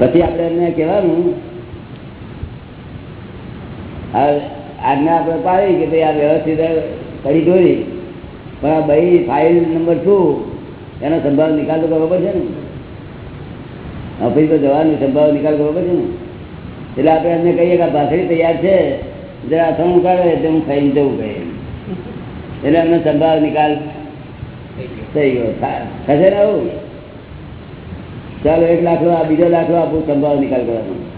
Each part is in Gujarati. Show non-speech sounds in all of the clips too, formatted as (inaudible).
પછી આપણે એમને કહેવાનું આજ્ઞા આપણે પાડી કે ભાઈ આ વ્યવસ્થિત કરી દોરી, પણ આ ભાઈ ફાઇલ નંબર શું? એનો સંભાવ નિકાલ તો કરવો પડશે ને. ઓફિસ તો જવાનો, સંભાવ નિકાલ કરવો પડશે ને. એટલે આપણે એમને કહીએ કે ભાખરી તૈયાર છે, જરા અથાણું કાઢે એટલે હું ખાઈને જવું કહે એટલે એમનો સંભાવ નિકાલ થઈ ગયો. થશે ને આવું? ચાલો એક દાખલો આ બીજો દાખલો આપું સંભાવ નિકાલ કરવાનો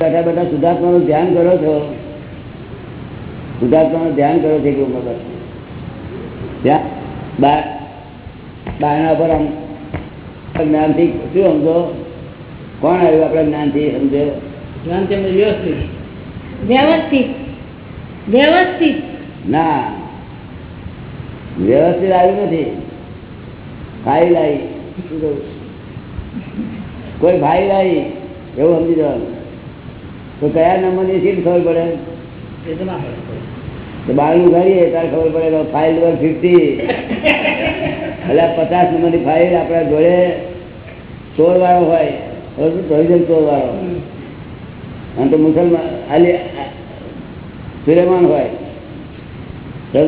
બેઠા બેઠા શુદ્ધાત્માનું ધ્યાન કરો છો. શુદ્ધાત્માનું ધ્યાન કરો છો કે ઉંમર ધ્યાન બારણા પર આમ જ્ઞાનથી શું સમજો? કોણ આવ્યું આપણે જ્ઞાનથી સમજે? જ્ઞાન તેમને વ્યવસ્થિત. વ્યવસ્થિત. વ્યવસ્થિત. ના. વ્યવસ્થિત આવ્યું નથી. ફાઇલ આવી શું કહું? કોઈ ભાઈ આવી એવું સમજી જવાનું. તો કયા નંબરની સીટ ખબર પડે? તો બારણું ગાડીએ ત્યારે ખબર પડે ફાઇલ નંબર ફિફ્ટી એટલે પચાસ નંબરની ફાઇલ આપણા જોડે ચોર વાળો હોય પ્રોવિઝન ચોર વાળો અને તો મુસલમાન આલી સુલેમાન હોય. તો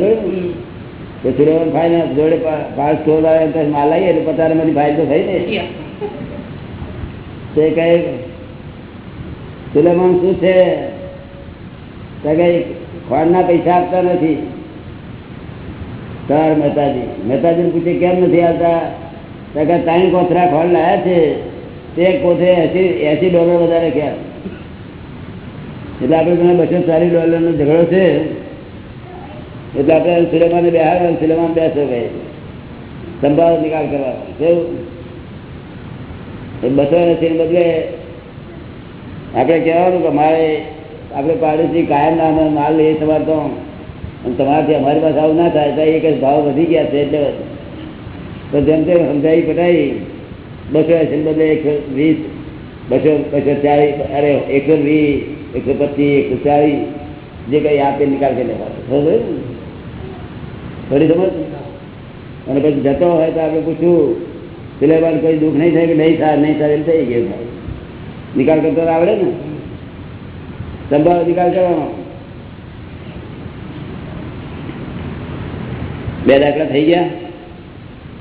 સુલેમાન ફાઇલ જોડે પાંચ ચોર વાળા માલ આવીએ એટલે પચાસ નંબરની ફાઇલ તો થઈ ને તે કહે, સુલેમાન શું છે? તો પૈસા આપતા નથી. તાર મહેતાજી મહેતાજી પૂછે, કેમ નથી આવતા? ત્રણ કોથરા ખોળ લાયા છે. તે કોથરે એસી એસી ડોલર વધારે ક્યાં એટલે આપણે તમે બસો ચાલીસ ડોલરનો ઝઘડો છે. એટલે આપણે સુલેમાને બેહાડવા સુલેમાન બેસો ભાઈ. સંભાવ નિકાલ કરવાનો કેવું? એ બસો એસી બદલે આપણે કહેવાનું કે મારે આપણે પાડોશી કાયમ ના માલ લઈએ તમારે તો તમારાથી અમારી પાસે આવું ના થાય, તો એક જ ભાવ વધી ગયા છે એટલે તો જેમ તેમ સમજાવી પટાવી, બસો એસી બદલે એકસો વીસ, બસો બસો ચાલીસ, અરે એકસો વીસ, એકસો પચીસ, એકસો ચાલીસ, જે કંઈ આપે નિકાલ કરી લેવાનો? થોડી સમજ? અને પછી જતો હોય તો આપણે પૂછ્યું સિલેબસ કોઈ દુઃખ નહીં થાય કે નહીં થાય નહીં થાય એમ થઈ ગયું. ભાઈ નિકાલ કરતો તો આવડે ને. સંભાવ નિકાલ કરવાનો. બે દાખલા થઈ ગયા.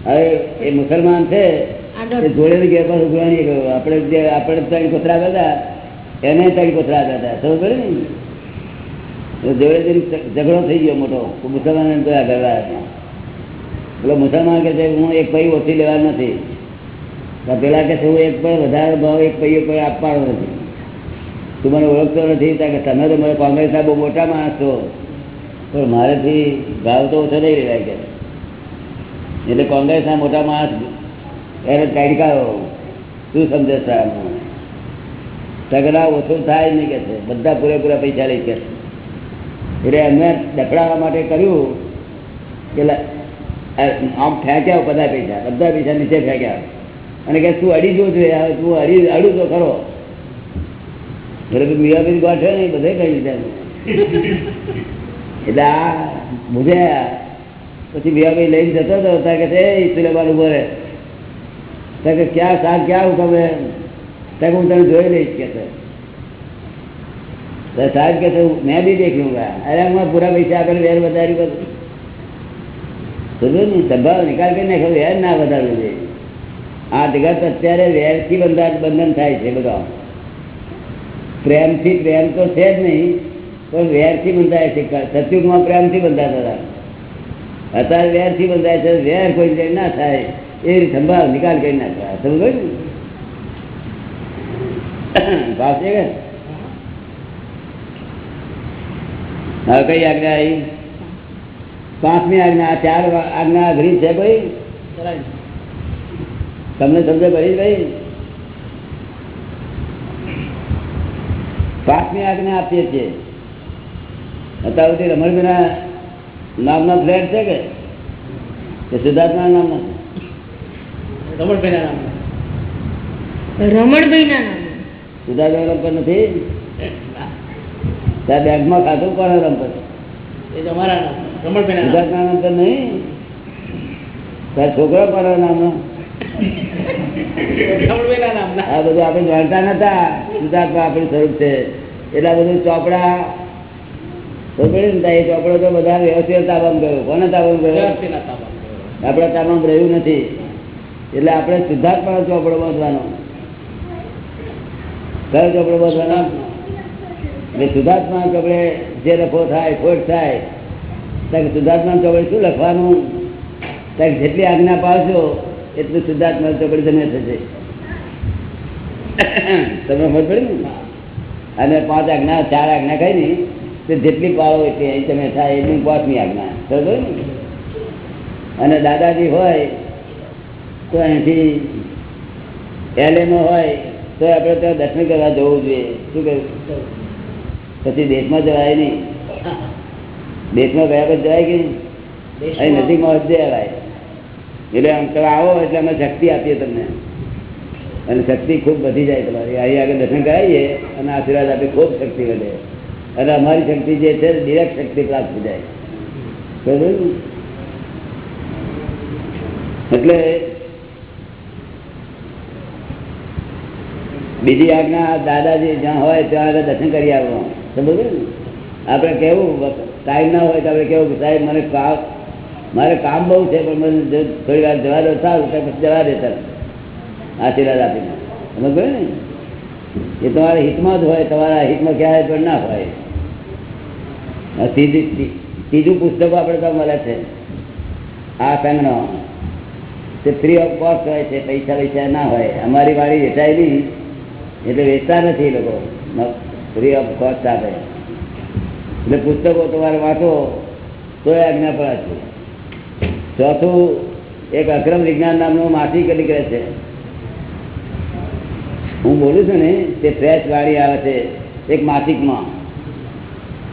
હવે એ મુસલમાન છે આગળ. એ જોડે ગયા પાસે ઉઘરાણી ગયો આપણે જે આપણે ત્રણ કોથરા હતા એને ત્રણ કોથરા હતા ખબર પડે ને? તો જોડે જરી ઝઘડો થઈ ગયો મોટો. તો મુસલમાન તો આગળ હતા પેલો મુસલમાન કે છે, હું એક પૈ ઓછી લેવા નથી. પેલા કે હું એક પૈ, વધારે ભાવ એક પૈ કોઈ આપવાનો નથી. તું મને ઓળખતો નથી કે તમે તો મને કોંગ્રેસના બહુ મોટા માણસ છો. પણ મારેથી ભાવ તો ઓછો નહીં લેવાય કે. એટલે કોંગ્રેસના મોટા માણસ એને કાઢકારો શું સમજે સાહેબ? તગડા ઓછું થાય નહીં કે છે. બધા પૂરેપૂરા પૈસા લઈ કે એટલે એમને દખડાવવા માટે કર્યું કે લા- આ આમ ફેંક્યા બધા પૈસા બધા પૈસા નીચે ફેંક્યા અને કે તું અડી જો છું તું અડી, અડું તો ખરો. મીરાબેન ગોઠવે ને બધે કહી દીધા એટલે આ બુઝ્યા પછી મીરાબેન લઈને જતો હતો ત્યાં કે છે સુલેમાન ઊભો રહે. ત્યાં કે, ક્યાં શાક ક્યાં હું તમે? ત્યાં હું તને જોઈ લઈશ, કે છે. સાહેબ કે મેં બી દેખ્યું. ગયા અરે હું પૂરા પૈસા આગળ વેર વધારી બધું. સંભાવ નિકાલ કરીને નાખો વેર ના વધારવું જોઈએ. આ જગત અત્યારે વેરથી બંધન બંધન થાય છે બધા. પ્રેમથી પ્રેમ તો છે જ નહીં, પણ વેરથી બંધાય છે. સતયુગમાં પ્રેમથી બંધાતા હતા. અત્યારે વેરથી બંધાય છે, વેર કોઈ ના થાય, એ સંભાવ નિકાલ કરી નાખવા સમજો ને? ભાવ છે કે? હવે કઈ આગળ આવી? પાંચમી આજ્ઞા ચાર આજ્ઞા અઘરી છે ભાઈ? તમને સમજે ભરી ભાઈ? પાંચમી આજ્ઞા આપીએ છીએ. અત્યાર સુધી રમણભાઈના નામના ફ્લેટ છે કે? સિદ્ધાર્થના નામના રમણભાઈના નામ રમણભાઈ ના નામ સિદ્ધાર્થ રમપત નથી? ત્યાં બેંકમાં ખાતું કોને રમપત એ તમારા નામ નહીં. છોકરા કોના નામનો. આ બધું આપણે જાણતા નતા. શુદ્ધાત્મા આપણું સ્વરૂપ છે. એટલા બધું ચોપડા. તો ને એ ચોપડો તો બધા વ્યવસ્થિત તાબામાં ગયો કોને તાબામાં ગયો. આપણા તાબામાં રહ્યું નથી. એટલે આપણે શુદ્ધાત્માનો ચોપડો બાંધવાનો. કયો ચોપડો બાંધવાનો? એટલે શુદ્ધાત્મા ચોપડે જે રફો થાય ખોટ થાય ત્યારે શુદ્ધાત્મા ચોપડે શું લખવાનું? ત્યારે જેટલી આજ્ઞા પાડશો, એટલું શુદ્ધાત્મા ચોકડી તમે થશે. તમને ખબર પડી ને? અને પાંચ આજ્ઞા, ચાર આજ્ઞા કઈ નહીં તો જેટલી પાડો એટલી તમે થાય એટલી પાંચમી આજ્ઞા. બરોબર ને? અને દાદાજી હોય, તો અહીંથી એલએમાં હોય, તો આપણે ત્યાં દર્શન કરવા જવું જોઈએ. શું કહ્યું? પછી દેશમાં જવાય નહીં. દેશમાં ગયા પછી જવાય કે? અહીં નજીકમાં જવાય એટલે તમે આવો એટલે અમે શક્તિ આપીએ તમને. અને શક્તિ ખૂબ વધી જાય તમારી. અહીં આગળ દર્શન કરાવીએ અને આશીર્વાદ આપી ખૂબ શક્તિ વધે. અને અમારી શક્તિ જે છે ડિરેક્ટ શક્તિ પ્રાપ્ત થઈ જાય. એટલે બીજી આજ્ઞા દાદાજી જ્યાં હોય ત્યાં આગળ દર્શન કરી આવવાનું સમજ આપણે કેવું ટાઈમ ના હોય તો આપણે કેવું કે સાહેબ, મને કામ મારે કામ બહુ છે, પણ મને થોડી વાર જવા દો, સારું પછી જવા દેતા આશીર્વાદ આપીને સમજ પડે ને? એ તમારા હિતમાં જ હોય, તમારા હિતમાં ક્યારે પણ ના હોય. ત્રીજી ત્રીજું પુસ્તકો આપણે તો મળે છે. આ સંઘનો તે ફ્રી ઓફ કોસ્ટ હોય છે, પૈસા પૈસા ના હોય. અમારી વાળી વેચાય નહીં એટલે વેચતા નથી એ લોકો. ફ્રી ઓફ કોસ્ટ આપે. એટલે પુસ્તકો તમારે વાંચો તો એ આજ્ઞા પર છે. ચોથું એક અક્રમ વિજ્ઞાન નામનું માસિક નીકળે છે. હું બોલું છું ને તે ફ્રેશ વાળી આવે છે એક માસિકમાં.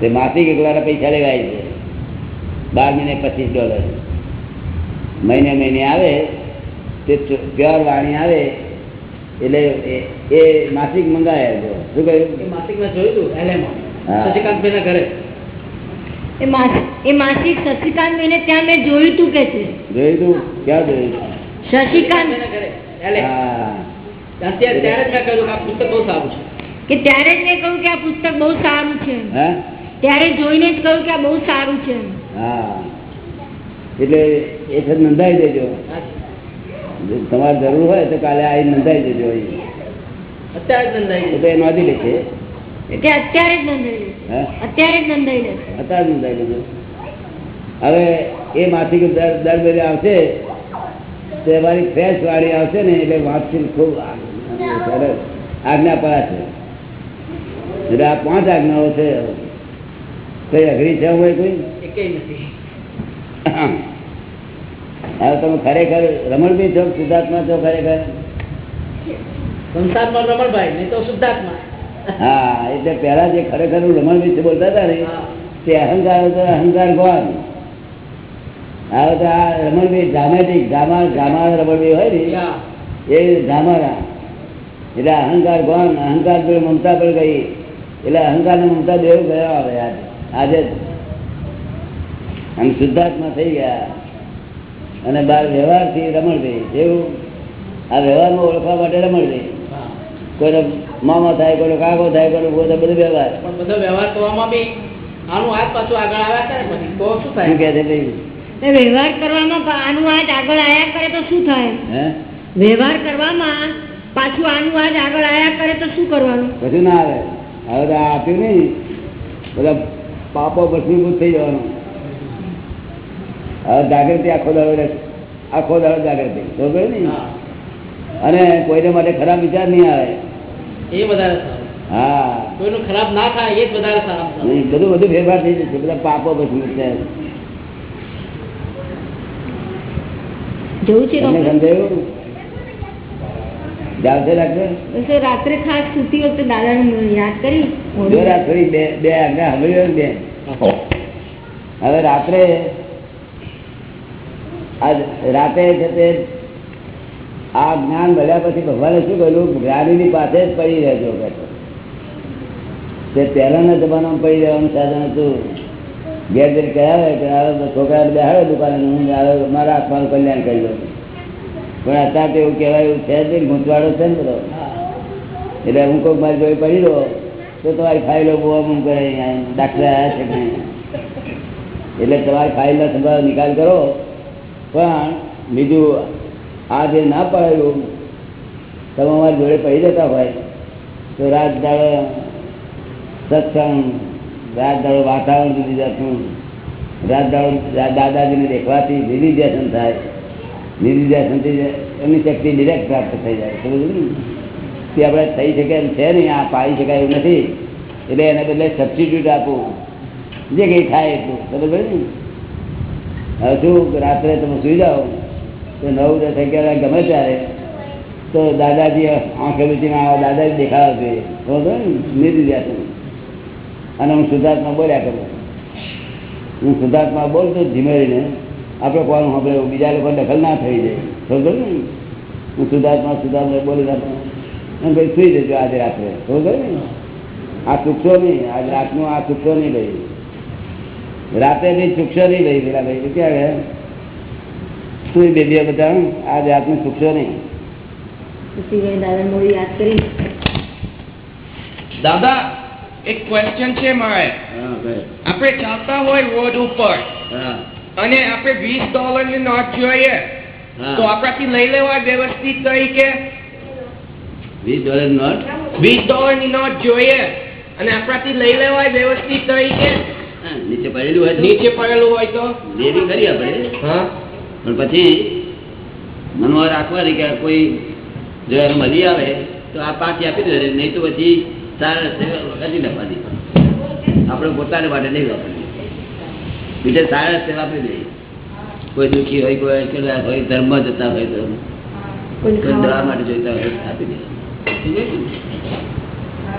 તે માસિક એકલાના પૈસા લેવાય છે. બાર મહિને પચીસ ડોલર. મહિને મહિને આવે તે પ્યોર વાણી આવે એટલે એ- એ માસિક મંગાવે. શું કહ્યું? માસિકમાં જોયું હતું. શશિકાંતભાઈના ઘરે. એ માસી શશિકાંત બેને ત્યાં મેં જોયું તું કે છે. જોયું તું? ક્યાં જોયું શશિકાંત. ત્યારે જ મેં કહ્યું કે આ પુસ્તક બહુ સારું છે. ત્યારે જ મેં કહ્યું કે આ પુસ્તક બહુ સારું છે. હા? ત્યારે જોઈને જ કહ્યું કે આ બહુ સારું છે. હા. એટલે એ છે નોંધાઈ દેજો. તમારે જરૂર હોય તો કાલે આ નોંધાઈ દેજો અહીં. અત્યારે જ નંદાઈ એ નોંધી લેશે અત્યારે જ નોંધાઈ લે હા? અત્યારે જ નોંધાઈ લે અત્યારે નોંધાઈ લેજો હવે એ માસિક દર દર મહિને આવશે તો અમારી ફ્રેશ વાળી આવશે ને એટલે વાંચી ખૂબ સરસ. આજ્ઞા પડા છે. એટલે આ પાંચ આજ્ઞાઓ છે કઈ અઘરી છે હોય કોઈ? હવે તમે ખરેખર રમણભાઈ છો શુદ્ધાત્મા છો ખરેખર? સંસારમાં રમણભાઈ નહીં તો શુદ્ધાત્મા. હા એટલે પેલા જે ખરેખર રમણ વિશે બોલતા હતા ને તે અહંકાર હતો અહંકાર કોણ હવે તો આ Ramanbhai dramatic drama drama Ramanbhai હોય ને એ ધામારા એટલે અહંકાર કોણ અહંકાર પર મમતા પર ગઈ. એટલે અહંકાર ને મમતા દેવ ગયા આવે આજે આમ શુદ્ધાત્મા થઈ ગયા. અને બાર વ્યવહારથી રમણભાઈ જેવું આ વ્યવહારમાં ઓળખવા માટે રમણભાઈ હા. કોઈનો મામા થાય કોઈનો કાકો થાય કોઈનો બધો બધું વ્યવહાર. પણ બધો વ્યવહાર કરવામાં બી આનું હાથ પાછું આગળ આવ્યા કરે પછી. તો શું શું થાય કહે છે ભાઈ? વ્યવહાર કરવામાં આનું આજ આગળ આયા કરે તો શું થાય? હે? વ્યવહાર કરવામાં પાછું આનું આજ આગળ આયા કરે તો શું કરવાનું? બધું ના આવે. હવે તો આપ્યું નહીં. બધા પાપો ભસ્મીભૂત થઈ જવાનું. હવે જાગૃતિ આખો દાડો આખો દાડો જાગૃતિ. બરોબર નહીં? હા. અને કોઈને માટે ખરાબ વિચાર નહીં આવે. એ વધારે હા. કોઈનું ખરાબ ના થાય એ જ વધારે સારું નહીં, બધું બધું ફેરફાર થઈ જશે બધા પાપો ભસ્મીભૂત થાય જવું છે તમને ડોક્ટર સમજાયું? જાવશે ડાક્ટર બસ એ રાત્રે ખાસ સુતી વખતે દાદાને યાદ કરી? બે બે બે હવે રાત્રે આજ રાતે આ જ્ઞાન મળ્યા પછી ભગવાને શું કહ્યું જ્ઞાનીની પાસે જ પડી રહેજો કે. તે પહેલાના જમાનામાં પડી રહેવાનું સાધન હતું. ઘેર ઘેર કહેવાય કે હવે છોકરા બેહાડે દુકાને, હું હવે મારા આત્માનું કલ્યાણ કરી દઉં. પણ અત્યારે તો એવું કહેવાય, એવું છે જ ગૂંચવાડો છે ને બધો. એટલે હું કોઈ મારી જોઈ પડી દો તો તમારી ફાઇલો બહુ મૂમ કરે દાખલા આવ્યા છે કે. એટલે તમારી ફાઇલનો સંભાળ નિકાલ કરો. પણ બીજું આ જે ના પડાયું તમે અમારી જોડે પડી જતા હોય, તો રાત દાડો સત્સંગ રાત દાડો વાતાવરણ જુદી જાતનું રાત દાડો દાદાજીને દેખવાથી નિધિધ્યાસન થાય. નિધિધ્યાસનથી એમની શક્તિ ડિરેક્ટ પ્રાપ્ત થઈ જાય. સમજ ને? તે આપણે થઈ શકે એમ છે નહીં, આ પાડી શકાય એવું નથી. એટલે એને બદલે સબસ્ટિટ્યુટ આપવું. જે કંઈ થાય એટલું. સમજ ને? હવે શું, રાત્રે તમે સુઈ જાઓ તો નવ દસ અગિયાર ગમે ત્યારે, તો દાદાજી આંખે બીજીને આવા, દાદાજી દેખાવા બરોબર ને નિધિ અને હું શુદ્ધાત્મા બોલ્યા કરું. હું શુદ્ધાત્મા બોલતો ધીમે રહીને આપણે કોણ સાંભળે, બીજા લોકો દખલ ના થઈ જાય. બરોબર ને હું શુદ્ધાત્મા શુદ્ધાત્મા બોલી રાખું. અને ભાઈ સુઈ જજો આજે રાત્રે. બરોબર ને આ ચૂકશો નહીં, આજે રાતનું આ ચૂકશો નહીં ભાઈ. રાતે બી ચૂકશો નહીં ભાઈ, પેલા ભાઈ. ક્યાં ગયા સુઈ બે બે બધા આ રાતનું ચૂકશો નહીં. દાદા એક ક્વેશ્ચન છે મારે. આપણે ચાલતા હોય રોડ ઉપર અને આપણે વીસ ડોલરની નોટ જોઈએ તો આપણાથી લઈ લેવાય વ્યવસ્થિત તરીકે? વીસ ડોલર નોટ? વીસ ડોલરની નોટ જોઈએ અને આપણાથી લઈ લેવાય વ્યવસ્થિત તરીકે? નીચે પડેલું હોય નીચે પડેલું હોય તો? લેવી કરી આપણે. હા. પણ પછી મનમાં રાખવાની કે કોઈ જો એને મળી આવે તો આ પાછી આપી દે નહીં તો પછી સારા કાઢી નાખવાની આપણે પોતાને માટે નહીં વાપરવી બીજે સારા રસ્તે વાપરી દઈએ કોઈ દુઃખી હોય કોઈ કેટલા હોય ધર્મ જતા હોય તો કોઈ દવા માટે. જોઈતા હોય આપી દે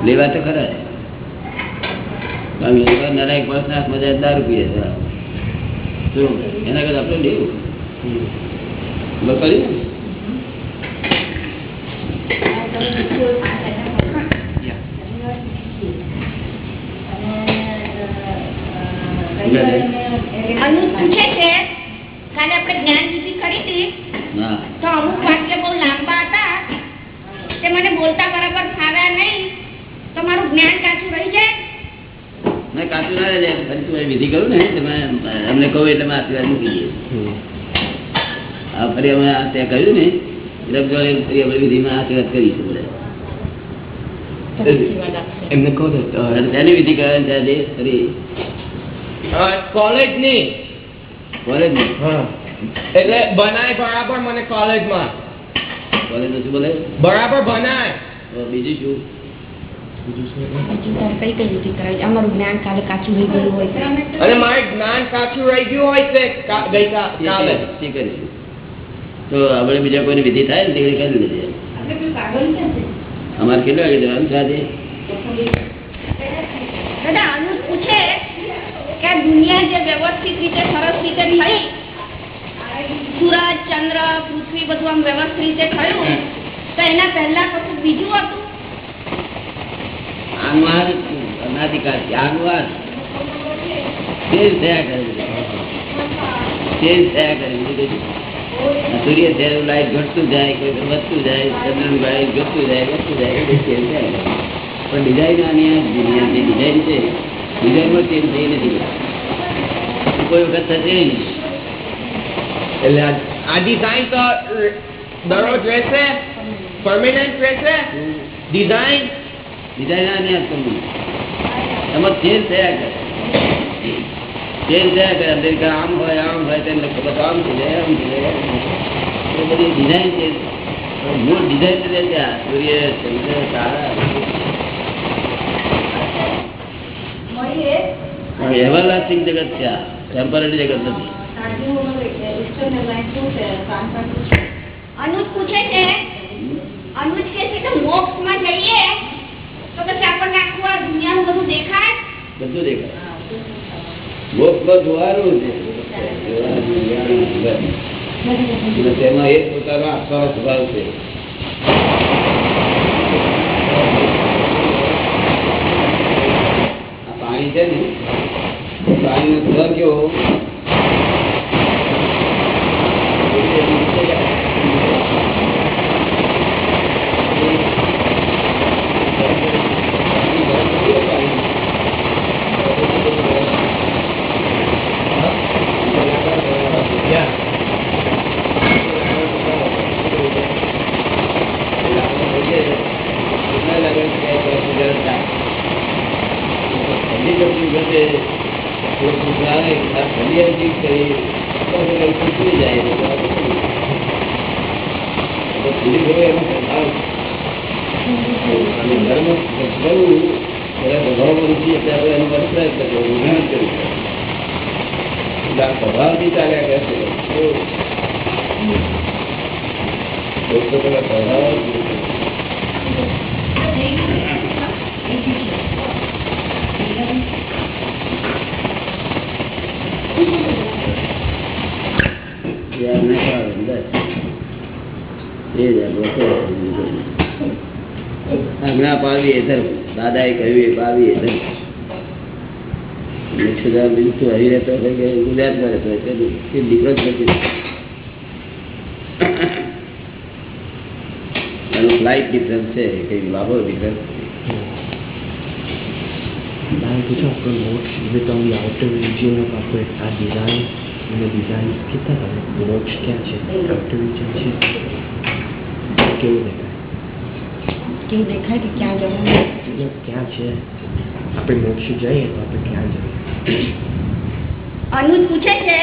લેવા તો ખરા. બાકી પાંચ લાખ મજા દારૂ પીએ એના કરતા આપણે લેવું? પૂછે છે કાલે આપણે જ્ઞાન વિધિ કરી હતી. તો અમુક વાક્ય બહુ લાંબા હતા. તે મને બોલતા બરાબર ફાવ્યા નહીં. તો મારું જ્ઞાન કાચું રહી જાય. મેં કાચું ના રહે ફરી વિધિ કરું ને તમે અમને કહું એટલે આશીર્વાદ મૂકી દઈએ. આ ફરી અમે ત્યાં કહ્યું ને એટલે ફરી આપણે વિધિમાં આશીર્વાદ કરીશું બધા એમને કહો તો વિધિ કરે ત્યાં ફરી કોલેજની કોલેજમાં એટલે બનાય બરાબર મને કોલેજમાં. કોલેજ શું બોલે? બરાબર બનાય. બીજું શું? અમારું જ્ઞાન કાલે કાચું રહી ગયું હોય અને મારે જ્ઞાન કાચું રહી ગયું હોય છે તે તે આપણે બીજા કોઈની વિધિ થાય ને તે કરી લેજે અમારે કેટલા વાગે જવાનું દુનિયા જે વ્યવસ્થિત રીતે સરસ રીતે થઈ સૂરજ ચંદ્ર પૃથ્વી બધું આમ વ્યવસ્થિત રીતે થયું તો એના પહેલા કશું બીજું હતું? આનું આ જ અનાધિકાર છે આનું ચેન્જ થયા કરે ચેન્જ થયા કરે બીજું કશું. આ સૂર્ય છે એવું લાઈટ ઘટતું જાય કોઈ વખત વધતું જાય ચંદ્રનું લાઈટ ઘટતું જાય વધતું જાય એ બધું change થયા કરે. પણ ડિઝાઇન આની આ જ દુનિયા જે ડિઝાઇન છે ડિઝાઇનમાં ચેન્જ થઈ નથી કોઈ વખત થશે નહીં. એટલે આ- આ ડિઝાઇન તો ર- દરરોજ રહેશે પરમેનન્ટ રહેશે ડિઝાઇન ડિઝાઇન આની આ જ કરવું. એમાં ચેન્જ થયા કરે. ચેન્જ થયા કરે. અમેરિકા આમ હોય આમ હોય તેમને ખબર તો આમ થઈ જાય આમ થઈ જાય આમ થઈ જાય. એ બધી ડિઝાઇન છે પણ મૂળ ડિઝાઇન તો રહે છે આ સૂર્ય ચંદ્ર તારા પણ એવરલાસ્ટિંગ જગત છે આ ટેમ્પરરી જગત નથી અનુજ પૂછે છે અનુજ કહે છે કે મોક્ષમાં જઈએ તો પછી આપણને આખું આ દુનિયાનું બધું દેખાય બધું દેખાય મોક્ષમાં જોવાનું છે તેમાં એક પોતાનો આત્માનો સ્વભાવ છે. આ પાણી છે ને પાણીનો સ્વ કેવો એનો સ્વભાવ અને ધર્મ કરવું એના સ્વભાવ બનતી એટલે આપણે એનો બધો પ્રયત્ન કરવો મહેનત કરવી એટલે આ સ્વભાવથી ચાલ્યા કરે છે લોકો પેલા સ્વભાવ યાર ને પાડે બસ એ જ આપણો સ્વભાવ, બીજું કંઈ નહીં. આજ્ઞા પાડવી એ ધર્મ દાદાએ કહ્યું એ પાડવી એ ધર્મ હરી રહેતો હોય કે ગુજરાતમાં રહેતો હોય? તે દીકરો જ નથી એનો ફ્લાઇટ ડિફરન્સ છે કઈ લાભો ડિફરન્સ આપણે મોક્ષ જઈએ તો આપણે ક્યાં જઈએ? અનુજ પૂછે છે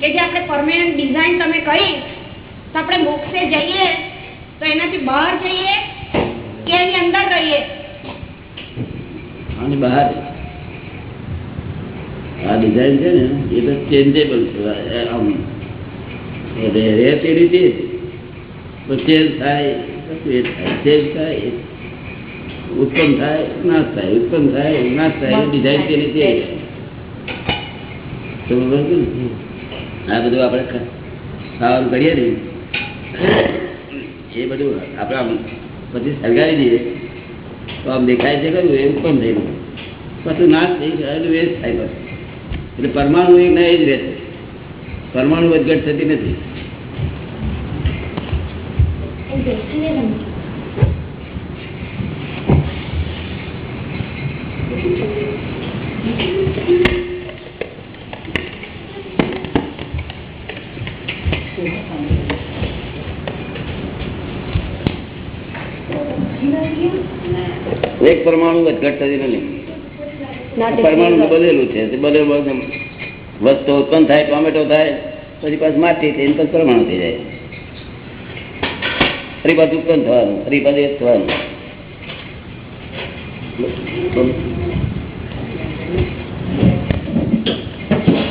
કે જે આપણે પરમેનન્ટ ડિઝાઇન તમે કરી તો આપણે મોક્ષે જઈએ તો એનાથી બહાર જઈએ કે એની અંદર રહીએ? અને બહાર. આ ડિઝાઇન છે ને એ તો ચેન્જેબલ છે આમ. એટલે રહે તે રીતે. ચેન્જ થાય એ થાય. ચેન્જ થાય ઉત્પન્ન થાય નાશ થાય. ઉત્પન્ન થાય નાશ થાય ડિઝાઇન તે સમજ પડી ને? આ બધું આપણે ખાવાનું કરીએ ને એ બધું આપણે આમ પછી સળગાવી દઈએ. તો આમ દેખાય છે કયું એવું પણ થઈ ગયું. પછી નાશ થઈ ગયો વેસ્ટ થાય બસ એટલે પરમાણુ એક ના એ જ રહેશે. પરમાણુ વધઘટ થતી નથી. એક પરમાણુ વધઘટ થતી નથી. પરમાણુ બદલેલું છે. તે વસ્તુ ઉત્પન્ન થાય ટોમેટો થાય પછી પાછું માટી થઈ પછી પરમાણુ થઈ જાય. ફરી પાછું ઉત્પન્ન થવાનું ફરી પાછું એક થવાનું.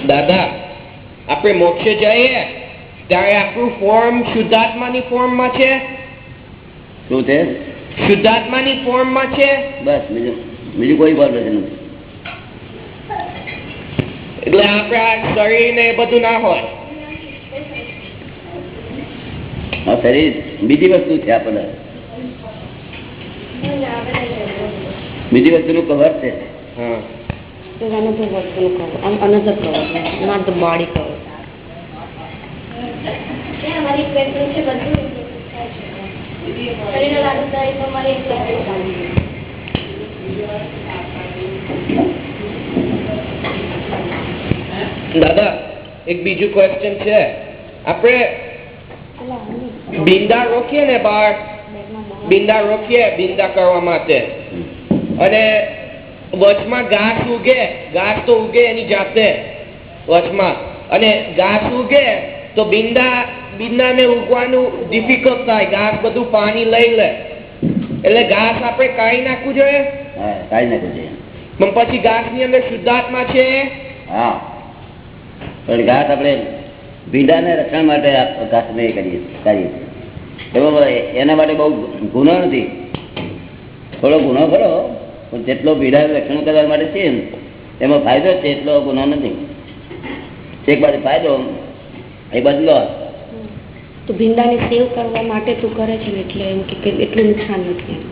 દાદા આપણે મોક્ષે જઈએ ત્યારે આપણું ફોર્મ શુદ્ધાત્માની ફોર્મમાં છે? શું છે? શુદ્ધાત્માની ફોર્મમાં છે? બસ બીજું બીજું કોઈ ફોર્મેશન નથી એટલે આપણા શરીર ને બધું ના હોય. આ શરીર બીજી વસ્તુ છે આપણને. બીજી વસ્તુનું કવર છે. અમારી પેટ્રોલ છે બધું. દાદા, એક બીજું ક્વેશ્ચન છે. આપણે બિંદા રોકીએ ને બહાર બિંદા રોકીએ બિંદા કરવા માટે. અને વચમાં ઘાસ ઉગે, ઘાસ તો ઉગે એની જાતે. વચમાં. અને ઘાસ ઉગે તો બિંદા, બિંદાને ઉગવાનું ડિફિકલ્ટ થાય. ઘાસ બધું પાણી લઈ લે. એટલે ઘાસ આપણે કાઢી નાખવું જોઈએ? હા કાઢી નાખવું જોઈએ. પણ પછી ઘાસની અંદર શુદ્ધાત્મા છે? હા. પણ ઘાસ આપણે ભીંડાને રક્ષણ માટે ઘાસ ઘાસને કરીએ કરીએ છીએ એના માટે બહુ ગુનો નથી. થોડો ગુનો ખરો પણ જેટલો ભીંડાનું રક્ષણ કરવા માટે છે એમાં ફાયદો છે એટલો ગુનો નથી. એક બાજુ ફાયદો એ બદલો તો ભીંડાને સેવ કરવા માટે તું કરે છે ને એટલે એમ કે એટલું નુકસાન નથી એમ.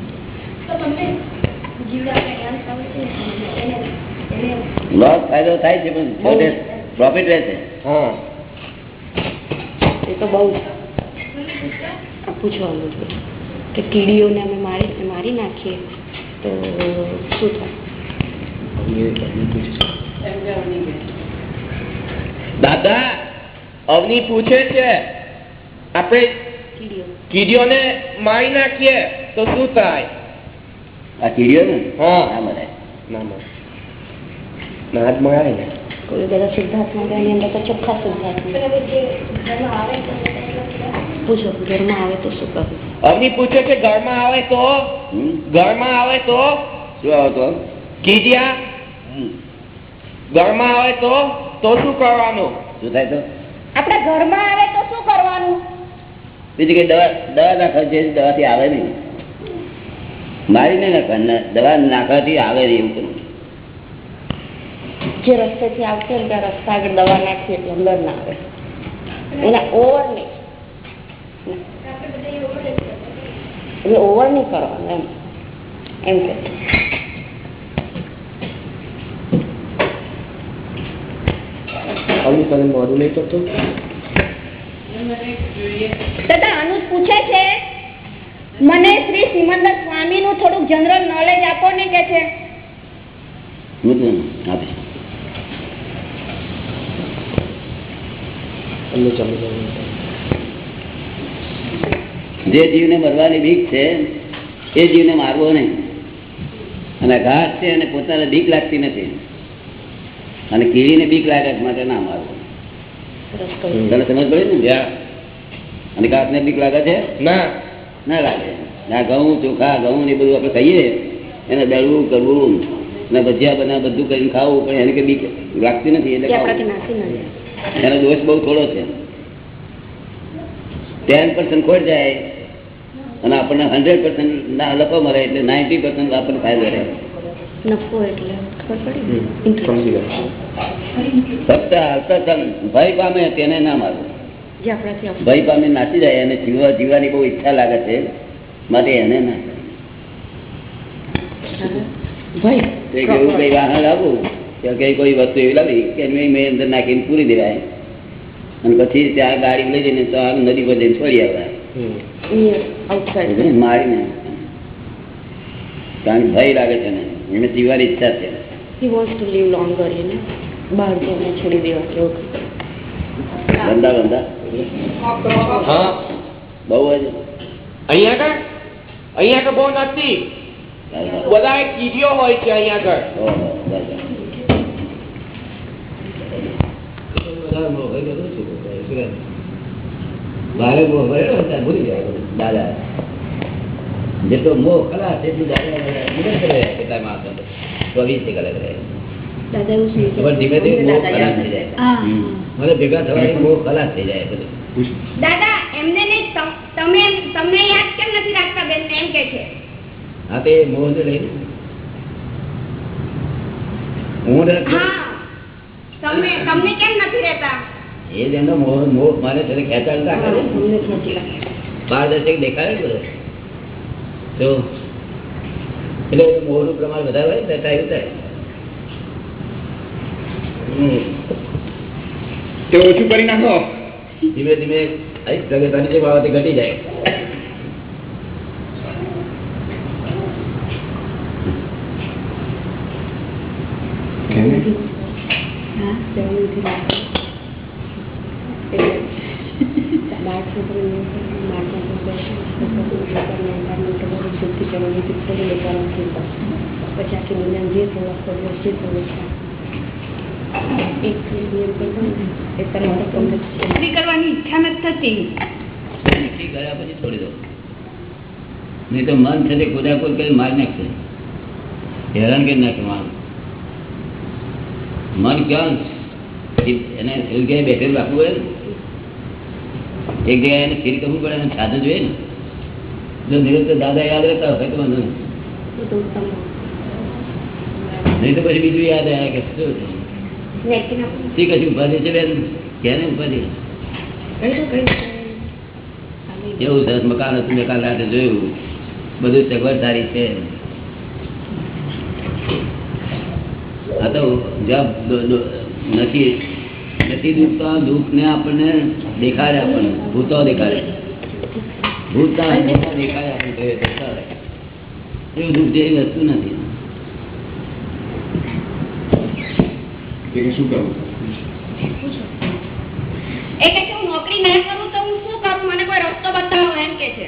લોસ ફાયદો થાય છે પણ પ્રોફિટ રહેશે હા. એ તો બહુ પૂછવાનું છે કે કીડીઓને અમે મારી મારી નાખીએ તો શું થાય? દાદા અવની પૂછે છે. આપણે કીડીઓ. કીડીઓને મારી નાખીએ તો શું થાય? આ કીડીઓ ને? હા. ના મરાય ના કોઈ બધા અંદર તો ચોખ્ખા ઘરમાં આવે તો એને પૂછો ઘરમાં આવે તો શું કરવું અમની પૂછે છે ઘરમાં આવે તો? ઘરમાં આવે તો? શું આવતો કીજ્યા ઘરમાં આવે તો? તો શું કરવાનું? શું થાય તો? આપણે ઘરમાં આવે તો શું કરવાનું? બીજું કઈ દવા દવા નાખવા છે દવાથી આવે નહીં. મારી નહીં નાખવા દવા નાખવાથી આવે નહીં એવું કરું. જે રસ્તેથી આવશે ને ત્યાં રસ્તા આગળ દવા નાખીએ એટલે અંદર ના આવે. એના ઓવર નહીં. એટલે ઓવર નહીં કરવાનું એમ. એમ કે. તને મોડું નહીં કરતો? દાદા અનુજ પૂછે છે? મને શ્રી સિમંદર સ્વામી નું થોડુંક જનરલ નોલેજ આપો ને કે છે. જે જીવને મરવાની બીક છે, એ જીવને મારવો નહીં. અને ઘાસ છે અને પોતાને બીક લાગતી નથી. અને કીડીને બીક લાગે માટે ના મારવો. તને સમજ પડી ને. અને ઘાસને બીક લાગે છે? ના. ના લાગે. ના ઘઉં ચોખા ઘઉં ને એ બધું આપણે ખાઈએ. એને દળવું કરવું અને ભજીયા બના બધું કરીને ખાવું પણ એને કઈ બીક લાગતી નથી એટલે ના એનો દોષ બહુ થોડો છે. ટેન પર્સન્ટ ખોટ જાય. અને આપણને હંડ્રેડ પર્સન્ટ ના લખો મળે એટલે નાઇન્ટી પર્સન્ટ આપણને ફાયદો રહે. નફો એટલે. ખબર પડી? ફક્ત હાલતા ભય પામે તેને ના મારવું જે આપણાથી અફવા ભય પામે નાસી જાય અને જીવવા જીવવાની બહુ ઈચ્છા લાગે છે માટે એને ના ભય. તો એક એવું કઈ વાહન લાવવું કે કઈ કોઈ વસ્તુ એવી લાવી? કે મેં અંદર નાખીને પૂરી દેવાય. અને પછી ત્યાં ગાડી લઈ જઈને તો આ નદી પર જઈને છોડી આવે મારીને. કારણ કે ભય લાગે છે ને એને જીવવાની ઈચ્છા છે. He wants to live longer એને બહાર જઈને છોડી દેવા કેવું ધંધા ધંધા હા. બહુ જ. અહીંયા આગળ? અહીંયા આગળ બહુ નથી. બધા એક કીડીઓ હોય છે અહીંયા આગળ. ઓહો, બરાબર. ભારે મોહ ભરેલો હોય ત્યારે ભૂલી જાય બધું. દાદા. જેટલો મોહ ખલાસ એટલું દાદા કેટલાય માણસો તો. કલાક રહે દાદા એવું શું પણ ધીમે ધીમે ખલાસ થઈ જાય. મને ભેગા થવાથી મોહ ખલાસ થઈ જાય બધું. દાદા એમને નહીં તમે તમને યાદ કેમ નથી રાખતા બેન એમ કે છે? હા તે મોહ ને લઈને હું ને તમે તમને કેમ નથી રહેતા? એ જ મોહ મોહ મારે છે ને ખેંચાણ રાખે હા, છે. અમને ખેંચી લાગે પારદર્શક દેખાડે બધો. એટલે મોહનું પ્રમાણ વધારે હોય ને એવું થાય. તે ઓછું કરી નાખો. ધીમે ધીમે પ્રગતિની જે બાબતે ઘટી જાય હા જવાનું નથી લાગતું. એટલે બાર છોકરીને માટલા પર બેસીને છોકરીને છોકરાને એકાદને તમારી શુદ્ધિ કરવાની હતી થોડી લેવાનું ચિંતા પછી આખી દુનિયામાં જે થોડો ખબર જે થોડું થાય એક નિયમ કરતો ને એ તમારો કમ્પ્લીટ છે. નોકરી કરવાની ઈચ્છા નથી થતી. નક્કી કર્યા પછી છોડી દો. નહીં તો મન છે કુદાકુદ કરી મારી નાખશે. હેરાન કરી નાખે મન મન ક્યાં એને એક જગ્યાએ બેઠેલું રાખવું હોય ને? એક જગ્યાએ એને સ્થિર કરવું પડે એને સાધન જોઈએ ને? જો નિરંતર દાદા યાદ રહેતા હોય તો વાંધો નહીં. નહીં તો પછી બીજું યાદ આવ્યા કે શું? છે શી કશું ઉપાધિ છે બેન? ક્યારે ઉપાધિ? એવું સરસ મકાન હતું રાતે જોયું. બધું સગવડ સારી છે. આ તો જ્યાં નથી. નથી દુઃખતા દુઃખ ને આપણને દેખાડે આપણને. ભૂતો દેખાડે. ભૂતા દેખાડે આપણને. એવું દુઃખ જેવી વસ્તુ નથી. શું કરવું એ કે હું નોકરી ના કરું તો હું શું કરું? મને કોઈ રસ્તો બતાવો એમ કે છે.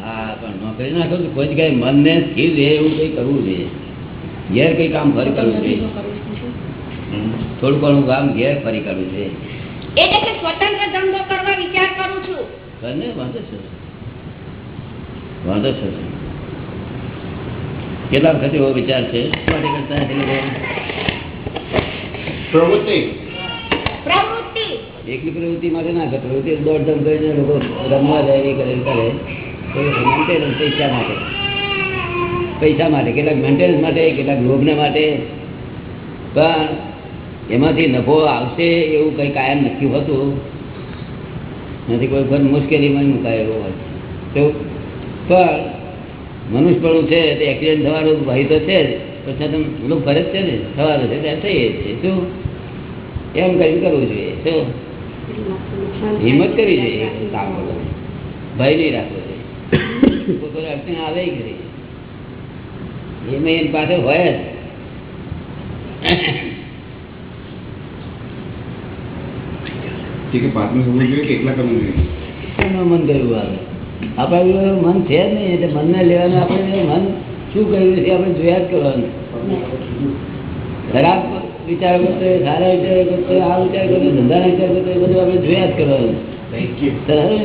હા પણ નોકરી ના કરું કોઈ જગ્યાએ મનને સ્થિર રહે એવું કંઈ કરવું જોઈએ ઘેર કંઈ કામ ફરી કરવું જોઈએ થોડું ઘણું કામ ઘેર ફરી કરવું જોઈએ એ કે સ્વતંત્ર ધંધો કરવા વિચાર કરું છું. વાંધો શું વાંધો છે. કેટલા વખત એવો વિચાર છે? માટે કરતા? પ્રવૃત્તિ? પ્રવૃત્તિ. એકલી પ્રવૃત્તિ માટે ના કરે પ્રવૃત્તિ દોડધામ કરીને લોકો રમવા જાય એ કરે કરે. તો મેન્ટેનન્સ પૈસા માટે? પૈસા માટે. કેટલાક મેન્ટેનન્સ માટે કેટલાક લોભને માટે. પણ એમાંથી નફો આવશે એવું કંઈ કાયમ નક્કી હોતું નથી. કોઈ પણ મુશ્કેલીમાં જ મુકાયેલો હોય. તો પણ મનુષ્યપણું છે તે એક્સિડન્ટ થવાનો ભય તો છે જ. પણ તમે લોકો ફરજ છે ને થવાનું છે ત્યાં થઈએ જ છે શું? એમ કરીને કરવું જોઈએ શું? હિંમત કરવી જોઈએ કામ કરવાની. ભય નહીં રાખવો જોઈએ. કોઈ અડચણ આવે કરી એમાં એની પાસે હોય જ. પાછું મન કરવું આવે? આપણા મન છે જ નહીં એટલે મનને લેવાનું આપણે મન શું કર્યું છે આપણે જોયા જ કરવાનું. ખરાબ વિચાર કરતો સારા વિચાર કરતો આ વિચાર કરતો ધંધાના વિચાર કરતો એ બધું આપણે જોયા જ કરવાનું.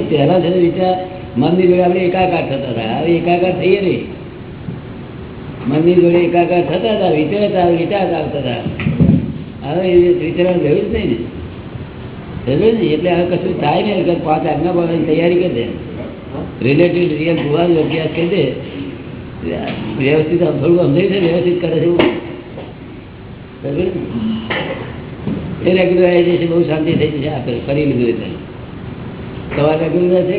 પહેલા છે વિચાર મનની જોડે આપણે એકાકાર થતા હતા. હવે એકાકાર થઈએ નહીં. મનની જોડે એકાકાર થતા હતા વિચારતા વિચારતા આવતા હતા. હવે એ વિચારવાનું રહ્યું જ નહીં ને. સમજ્યો ને એટલે હવે કશું થાય નહીં. પાંચ આજ્ઞા પાડવાની તૈયારી કરી દે. રિલેટિવ રિયલ ભુવાનો અભ્યાસ કરી દે. વ્યવસ્થિત થોડું સમજાય વ્યવસ્થિત કરે છે? એ રેગ્યુલર આવી બહુ શાંતિ થઈ જશે આપણે કરી લીધું એટલે તમારે રેગ્યુલર છે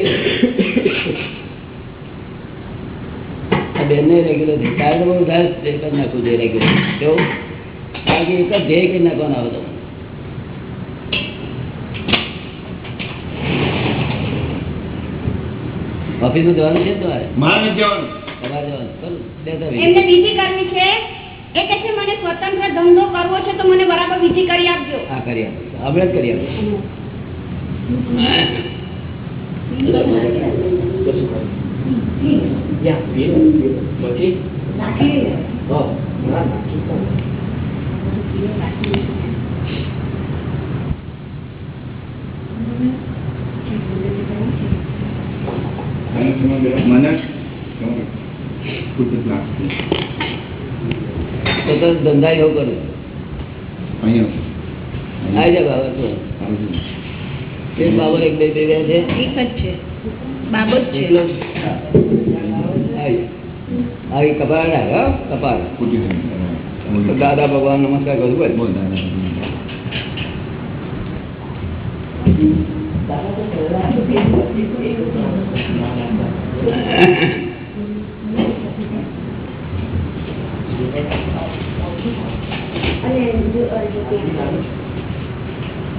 આ બેનને રેગ્યુલર છે તારે બહુ થાય કરી નાખવું જોઈએ રેગ્યુલર કેવું? કારણ કે એક જ ધ્યેય કરી નાખવાનો હતો ઓફિસમાં જવાનું છે તમારે? મારે જવાનું. તમારે જવાનું ચાલો બેસો એમને બીજી કરવી છે? એ કે છે મને સ્વતંત્ર ધંધો કરવો છે તો મને બરાબર બીજી કરી આપજો. હા કરી આપો આપણે કરી આપો મને ખુદ જ લાગશે તો તો ધંધા એવું કરું અહીંયા આવી જા બાબા તો સારું છે. એક બાબો એક બે બે બે છે એક જ છે બાબત એકલો જ? હા. આવી આવી કપાળ રાખ, હો, કપાળ ખોટી તો થઈ. દાદા ભગવાન નમસ્કાર કરું બોલ (laughs) બોલ દાદા અને જો અરજી કે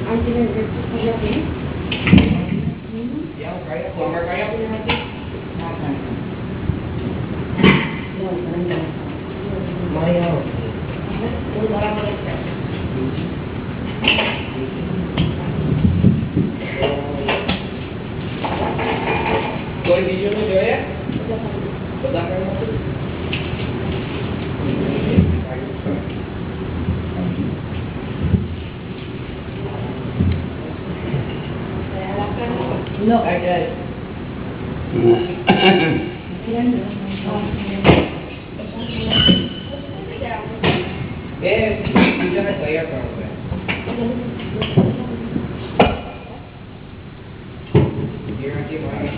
આજના દિવસે કોઈ બીજું નું જોઈએ બધા કઈ એ બીજાને તૈયાર કરવું જેનાથી મારે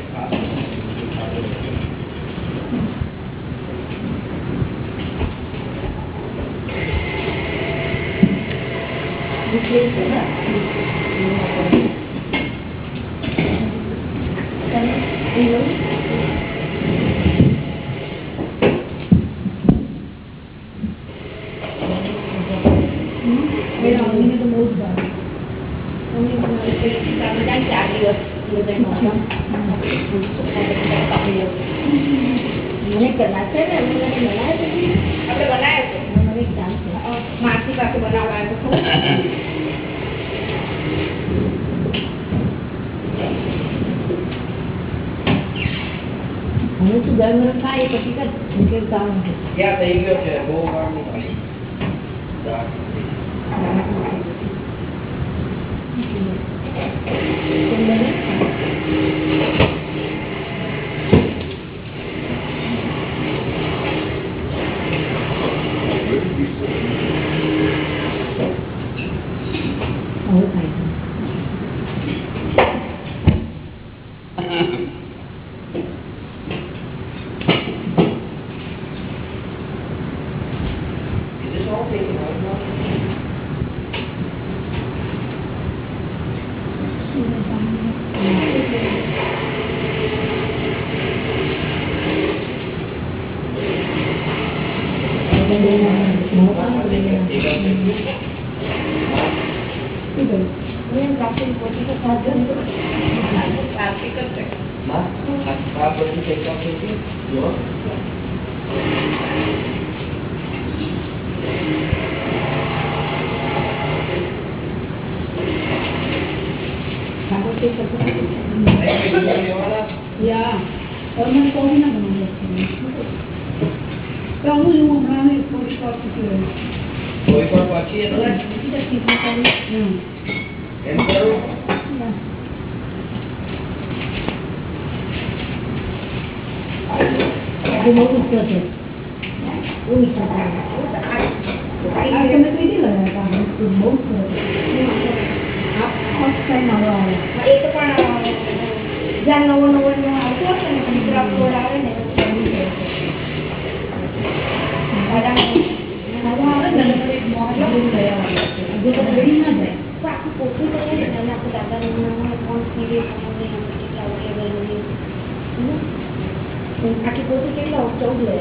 આખી કોટી કેટલા ચૌદ લે.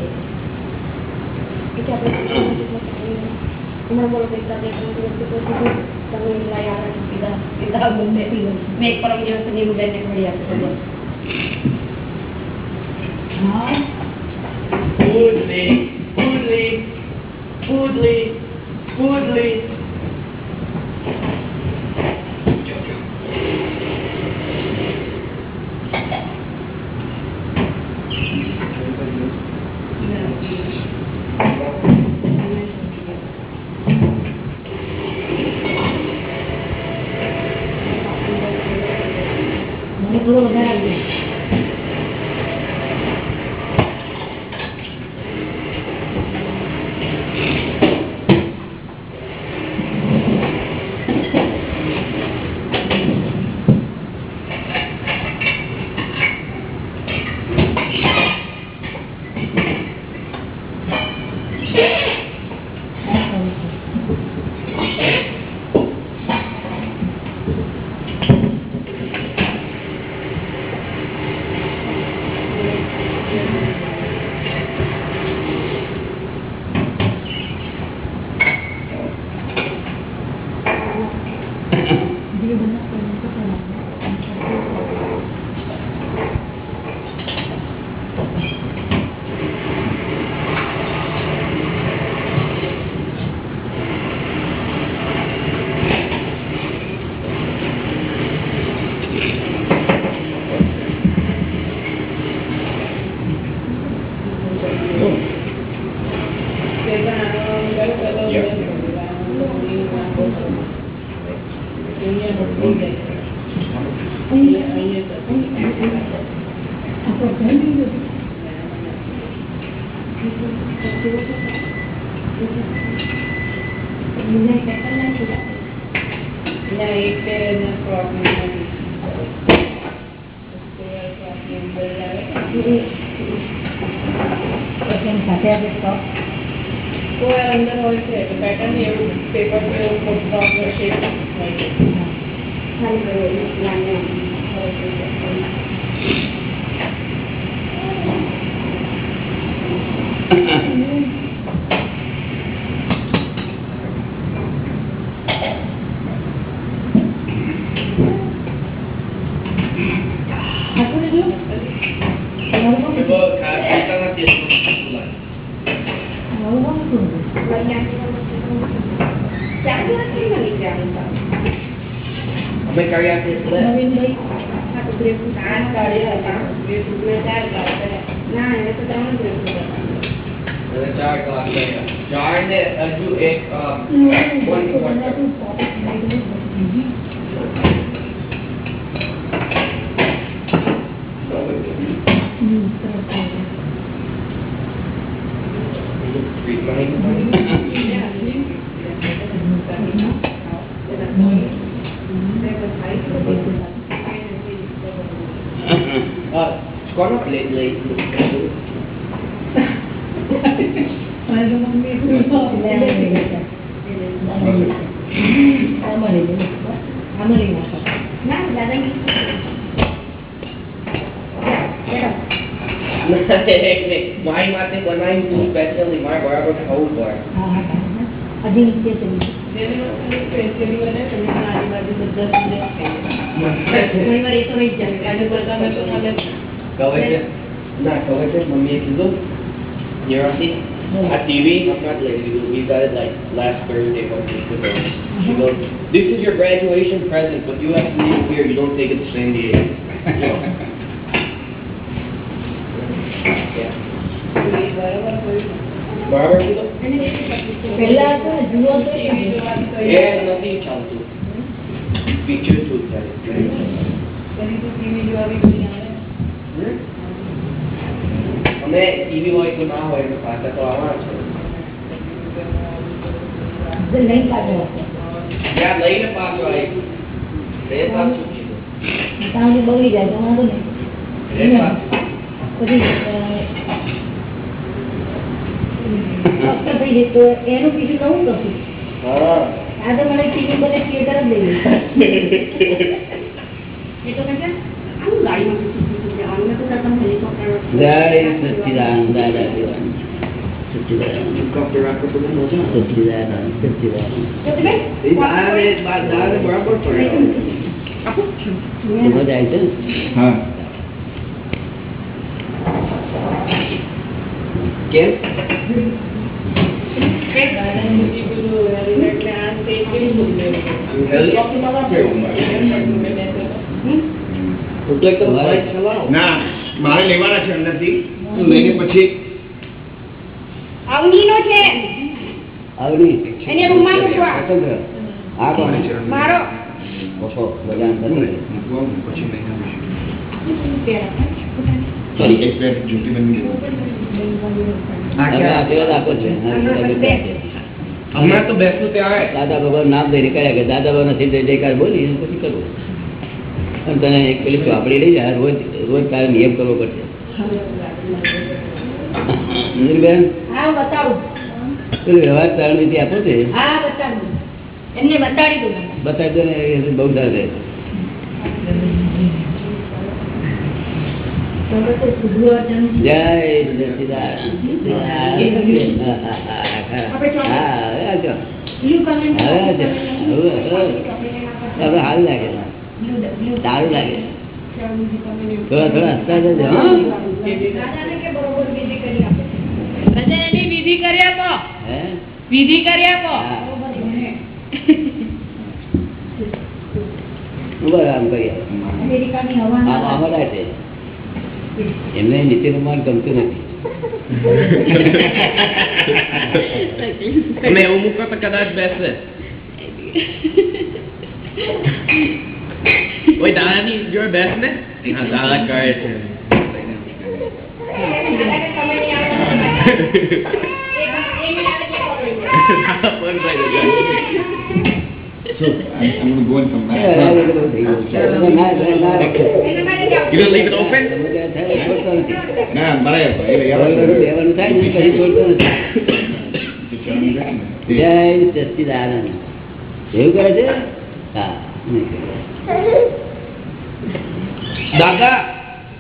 એટલે આપણે હમણાં બોલો કેટલા બે ત્રણ તમે લઈ આવ્યા સીધા સીધા બોમ્બેથી મેં એક પરમ દિવસ નીરુબેનને મળી આપ્યો હા. ગુડ ચડ્યા તે આઠ કાઢ્યા ના એને તો ત્રણ જ રેખું ચાર ને હજુ એક કહે છે ના કહે છે મમ્મીએ કીધું નિરાશી આ ટીવી હમણાં જ લઈ લીધું we got it like last Thursday one week ago she goes this is your graduation present but you have to leave it here you don't take it to San Diego So, yeah. બરાબર કીધું એ નથી ચાલતું પિક્ચર શૂટ થાય અમે ટીવી હોય કે ના હોય તો પાછા તો આવવાના છે. ત્યાં લઈને પાછો આવી એ પાછું કીધું બગડી જાય તો વાંધો નહીં. પછી અ, થઈ જાય તો એનું બીજું નવું કશું હા. આ તો મને ટીવી બને થિયેટર જ લઈ (laughs) એ તો કહે છે આનું ગાડીમાં અમે તો કરતા હેલિકોપ્ટર જય સચ્ચિદાનંદ દાદા દેવાન સચ્ચિદાનંદ સચ્ચિદાનંદ સચ્ચિદાનંદ તો મારે- ના મારે લેવાના છે અંદરથી. લઈને પછી અવનીનો છે. આવડી. એને રૂમમાં મૂકવા. આ કોણ મારો. ઓછો બધાને સ્વતંત્ર. પછી લઈને આવીશ. Sorry. એક પ્લેટ જ્યોતિબેનની લેવું. તમે આશીર્વાદ આપો છો. આશીર્વાદ આપો છો. હમણાં તો બેસું ત્યારે દાદા ભગવાન નામ દઈ કર્યા કે દાદા ભગવાન નથી જય જયકાર બોલી પછી કરવું. અને તને એક પેલી ચોપડી લઈ જાય રોજ રોજ તારે નિયમ કરવો પડશે. નીલબેન હા બતાડું. પેલું વ્યવહાર તારણ વિધિ આપો છે હા બતાડું. એમને બતાડી દઉં બતાવી દો ને બહુ સારું રહે. તમે તો શુભ વચન જય સચ્ચિદાનંદ. હા, હવે આવજો. બ્લુ કલર હવે આવજો. હવે, હવે. હવે સારું લાગે સારું લાગે. થોડા થોડા હસતા જજો વિધિ કરી આપો. વિધિ કરી આપો. એમને નીચે રૂમાલ ગમતું નથી. તમે એવું મૂકો તો કદાચ બેસે. ઓય દાદાની જોડે બેસ ને હા દાદા કહે છે તમે નહીં આવે એ નહીં આવે દાદા બંધ થઈ જશે So, I'm, I'm going to go and come A, back. એ બધું થઈ ગયું છે. ના, ના, ના રાખો. એના માટે જાઓ. You gonna leave it open? તમે ત્યાં થાય એ છોડતો નથી. ના મારે એ હવે યાર બધું લેવાનું થાય ને પછી છોડતો નથી જય સચ્ચિદાનંદ એવું કરે છે હા નહીં કરે. દાદા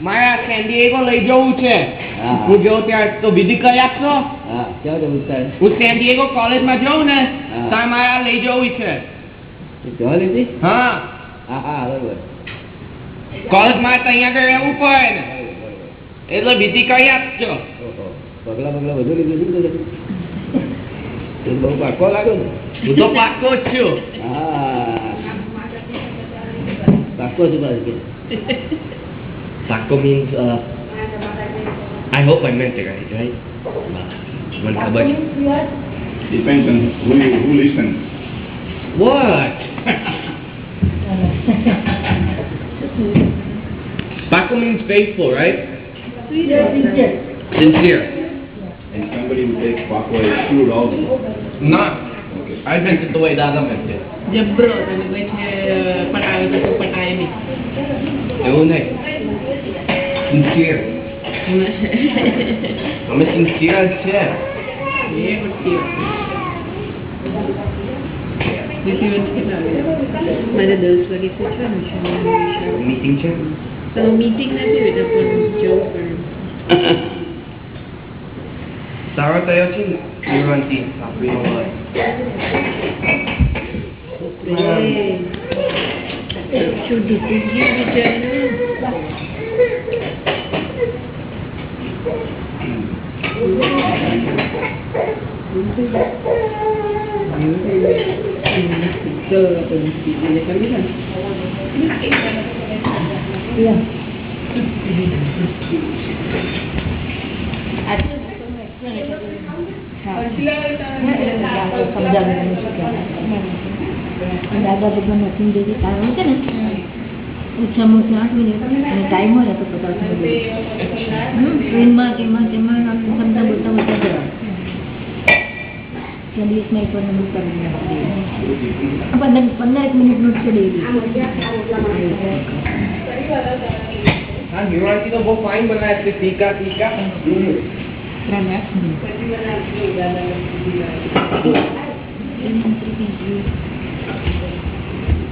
મારે સેન્ડિએગો લઈ જવું છે. હું. જો ત્યાં તો વિધિ કરી આપશો? હા સેન્ડિએગો કોલેજમાં જાઉં ને ત્યાં મારે લઈ જવું છે. હા. કોલેજમાં અહીંયા આગળ રહેવું પડે ને. એટલે વિધિ કરી આપજો. પગલા પગલા બધું લીધું બહુ પાકો લાગ્યો ને. હું તો પાક્કો જ છું. હા. પાકો છે (laughs) Taco means, uh, I hope I meant it right, right? Man kabaj. Depends on who, you, who listens. What? (laughs) Taco means faithful, right? Sincere. Sincere. And somebody who takes Paco is crude also. Not. I meant it the way Dada meant it. Jabro, the way she, when I was open I mean. એવું નહીં સિન્સિયર અમે સિન્સિયર છે એ ખોટી વાત. બીજી વાત કેટલા વાગે? મારે દસ વાગે પૂછવાનું છે મીટિંગ છે તો મીટિંગ નથી બેટા પણ જવું પડે સારો થયો છે ને જીવનથી આપણો અવાજ. શું ઢૂકી ગયું બિચારું તો આપણે બીજીને કરી ને દાદા ભગવાન અસીમ દેવી કારણ છે ને ઓછામાં ઓછા આઠ મિનિટ. અને ટાઈમ હોય તો પચાસ મિનિટ ટ્રેનમાં કેમાં આપણે સમજા બોલતા બોલતા જવાનું ત્યાં દિવસમાં એક વાર નંબર કરી પંદર પંદર એક મિનિટ નોટ તો બહુ ફાઇન બનાવે છે. ટીકા ટીકા.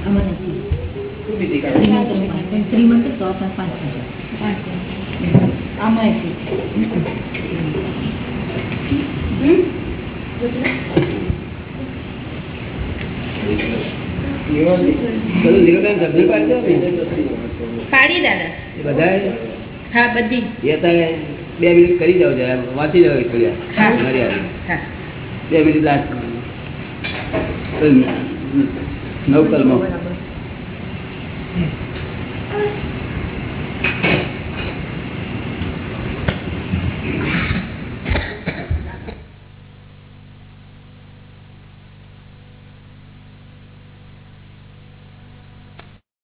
આમાં નથી. હા, બધી. બે મિનિટ કરી જાવ જરા વાંચી જાવ થોડી. હા. બે મિનિટ લાસ્ટ નવ કલમો બરાબર